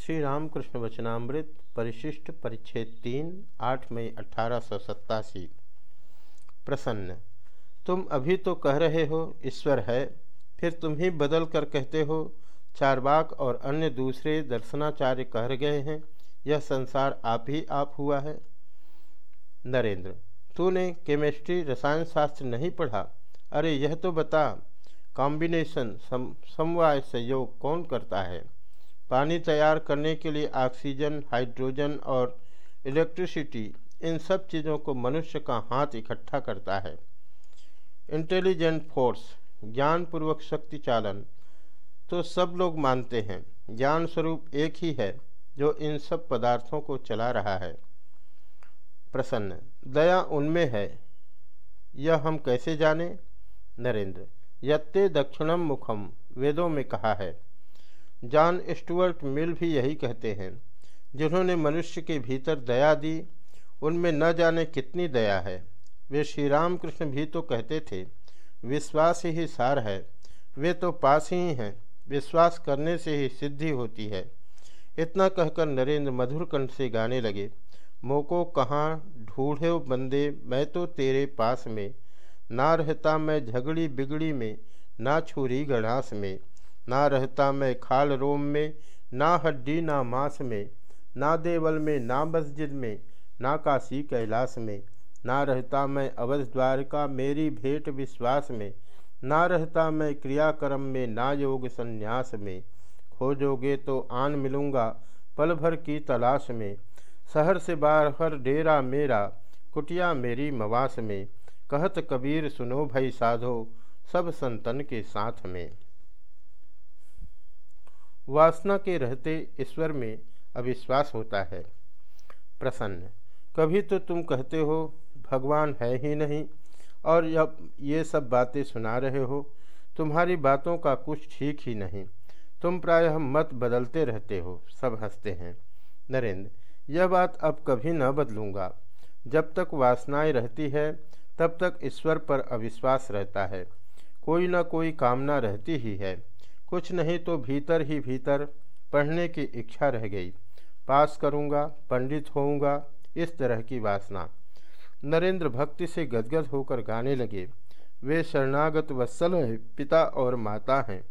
श्री रामकृष्ण वचनामृत परिशिष्ट परिच्छेद तीन आठ मई अठारह सौ सत्तासी। प्रसन्न। तुम अभी तो कह रहे हो ईश्वर है फिर तुम ही बदल कर कहते हो चारवाक और अन्य दूसरे दर्शनाचार्य कह गए हैं यह संसार आप ही आप हुआ है। नरेंद्र। तूने केमिस्ट्री रसायन शास्त्र नहीं पढ़ा? अरे यह तो बता कॉम्बिनेशन सम, समवाय संयोग कौन करता है? पानी तैयार करने के लिए ऑक्सीजन, हाइड्रोजन और इलेक्ट्रिसिटी, इन सब चीज़ों को मनुष्य का हाथ इकट्ठा करता है। इंटेलिजेंट फोर्स, ज्ञानपूर्वक शक्ति चालन तो सब लोग मानते हैं, ज्ञान स्वरूप एक ही है, जो इन सब पदार्थों को चला रहा है। प्रसन्न, दया उनमें है, यह हम कैसे जाने? नरेंद्र, यत्ते दक्षिणम मुखम वेदों में कहा है। जॉन स्टुअर्ट मिल भी यही कहते हैं, जिन्होंने मनुष्य के भीतर दया दी, उनमें न जाने कितनी दया है। वे श्री राम कृष्ण भी तो कहते थे, विश्वास ही सार है, वे तो पास ही हैं, विश्वास करने से ही सिद्धि होती है। इतना कहकर नरेंद्र मधुर कंठ से गाने लगे, मोको कहाँ, ढूढ़े बंदे, मैं तो तेरे पास में, ना रहता मैं झगड़ी बिगड़ी में, ना छुरी गढ़ास में। ना रहता मैं खाल रोम में, ना हड्डी ना मांस में, ना देवल में, ना मस्जिद में, ना काशी कैलाश में। ना रहता मैं अवध द्वारका मेरी भेंट विश्वास में। ना रहता मैं क्रियाक्रम में, ना योग संन्यास में। खोजोगे तो आन मिलूँगा, पल भर की तलाश में। शहर से बाहर हर डेरा मेरा, कुटिया मेरी मवास में। कहत कबीर सुनो भई साधो, सब संतन के साथ में। वासना के रहते ईश्वर में अविश्वास होता है। प्रसन्न। कभी तो तुम कहते हो, भगवान है ही नहीं, और जब ये सब बातें सुना रहे हो। तुम्हारी बातों का कुछ ठीक ही नहीं। तुम प्रायः मत बदलते रहते हो, सब हँसते हैं। नरेंद्र, यह बात अब कभी न बदलूँगा। जब तक वासनाएँ रहती है, तब तक ईश्वर पर अविश्वास रहता है। कोई ना कोई कामना रहती ही है। कुछ नहीं तो भीतर ही भीतर पढ़ने की इच्छा रह गई। पास करूँगा, पंडित होऊँगा, इस तरह की वासना। नरेंद्र भक्ति से गदगद होकर गाने लगे। वे शरणागत वत्सल है, पिता और माता हैं।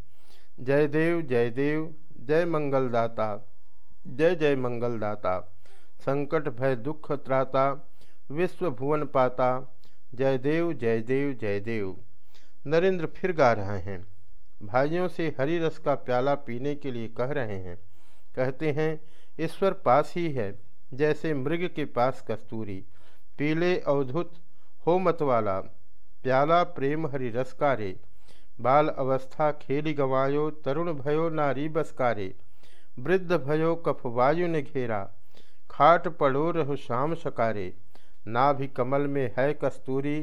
जय देव जय देव, जय मंगलदाता, जय जय मंगलदाता। संकट भय दुख त्राता, विश्व भुवन पाता। जय देव जय देव जय देव। नरेंद्र फिर गा रहे हैं। भाइयों से हरी रस का प्याला पीने के लिए कह रहे हैं। कहते हैं, ईश्वर पास ही है, जैसे मृग के पास कस्तूरी। पीले अवधुत हो मत वाला प्याला प्रेम हरि रसकारे बाल अवस्था खेली गवायो, तरुण भयो नारी बसकारे वृद्ध भयो कफ वायु ने घेरा, खाट पड़ो रहो शाम सकारे। नाभि कमल में है कस्तूरी,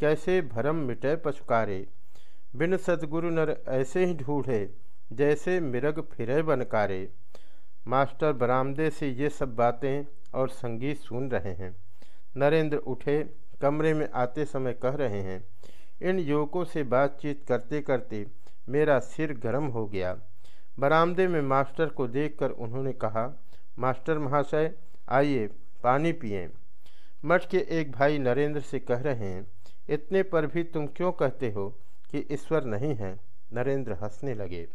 कैसे भरम मिटे पछुकारे बिन सदगुरु नर ऐसे ही ढूंढे, जैसे मिरग फिरे बनकारे मास्टर बरामदे से ये सब बातें और संगीत सुन रहे हैं। नरेंद्र उठे, कमरे में आते समय कह रहे हैं, इन युवकों से बातचीत करते करते मेरा सिर गर्म हो गया। बरामदे में मास्टर को देखकर उन्होंने कहा, मास्टर महाशय, आइए, पानी पिए। मठ के एक भाई नरेंद्र से कह रहे हैं, इतने पर भी तुम क्यों कहते हो? कि ईश्वर नहीं है नरेंद्र हंसने लगे।